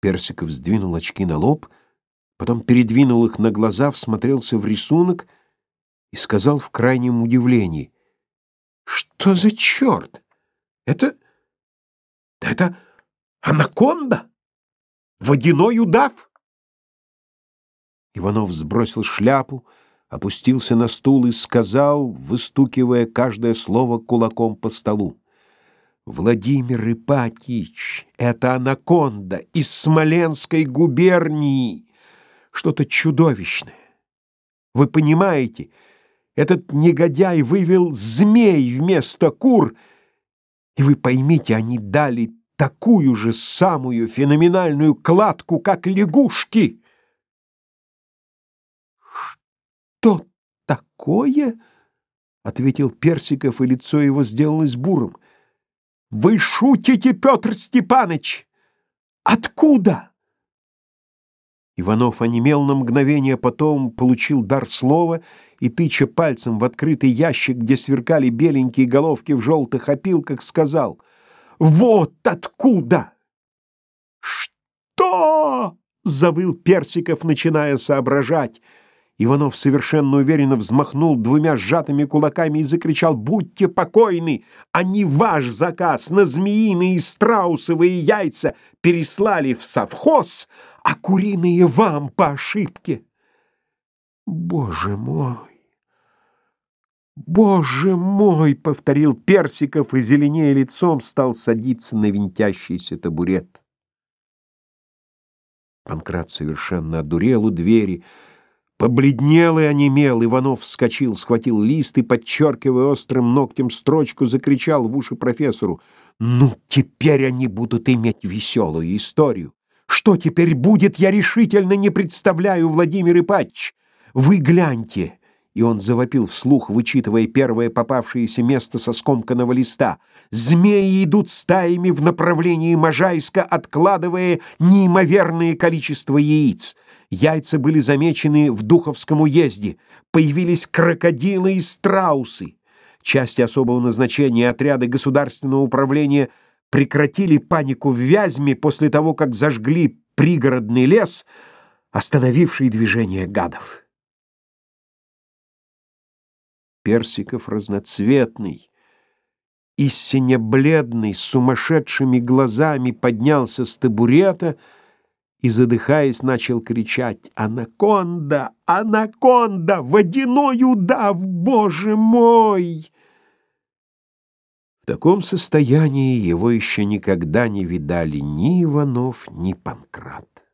Персиков сдвинул очки на лоб, потом передвинул их на глаза, всмотрелся в рисунок и сказал в крайнем удивлении. «Что за черт? Это... это анаконда? Водяной удав?» Иванов сбросил шляпу, опустился на стул и сказал, выстукивая каждое слово кулаком по столу. Владимир Ипатьевич, это анаконда из Смоленской губернии. Что-то чудовищное. Вы понимаете, этот негодяй вывел змей вместо кур, и вы поймите, они дали такую же самую феноменальную кладку, как лягушки. Что такое? ответил Персиков, и лицо его сделалось бурым. Вы шутите, Петр Степанович? Откуда? Иванов онемел на мгновение, потом получил дар слова и, тыча пальцем в открытый ящик, где сверкали беленькие головки в желтых опилках, сказал «Вот откуда!» «Что?» — завыл Персиков, начиная соображать — Иванов совершенно уверенно взмахнул двумя сжатыми кулаками и закричал «Будьте покойны! Они ваш заказ на змеиные и страусовые яйца переслали в совхоз, а куриные вам по ошибке!» «Боже мой! Боже мой!» — повторил Персиков и, зеленее лицом, стал садиться на винтящийся табурет. Панкрат совершенно одурел у двери, — Побледнел и онемел, Иванов вскочил, схватил лист и, подчеркивая острым ногтем строчку, закричал в уши профессору. «Ну, теперь они будут иметь веселую историю. Что теперь будет, я решительно не представляю, Владимир Ипатьевич. Вы гляньте, и он завопил вслух, вычитывая первое попавшееся место со скомканного листа. «Змеи идут стаями в направлении Можайска, откладывая неимоверное количество яиц. Яйца были замечены в Духовском уезде. Появились крокодилы и страусы. Части особого назначения отряды государственного управления прекратили панику в Вязьме после того, как зажгли пригородный лес, остановивший движение гадов». Персиков разноцветный, истинно бледный, с сумасшедшими глазами поднялся с табурета и, задыхаясь, начал кричать «Анаконда! Анаконда! Водяной удав! Боже мой!» В таком состоянии его еще никогда не видали ни Иванов, ни Панкрат.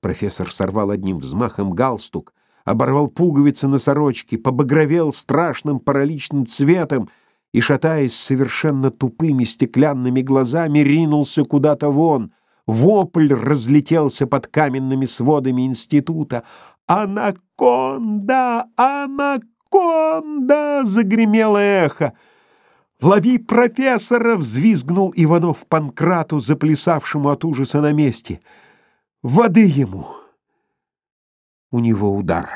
Профессор сорвал одним взмахом галстук, оборвал пуговицы на сорочке, побагровел страшным параличным цветом и, шатаясь совершенно тупыми стеклянными глазами, ринулся куда-то вон. Вопль разлетелся под каменными сводами института. «Анаконда! Анаконда!» — загремело эхо. «Лови профессора!» — взвизгнул Иванов Панкрату, заплясавшему от ужаса на месте. «Воды ему!» У него удар.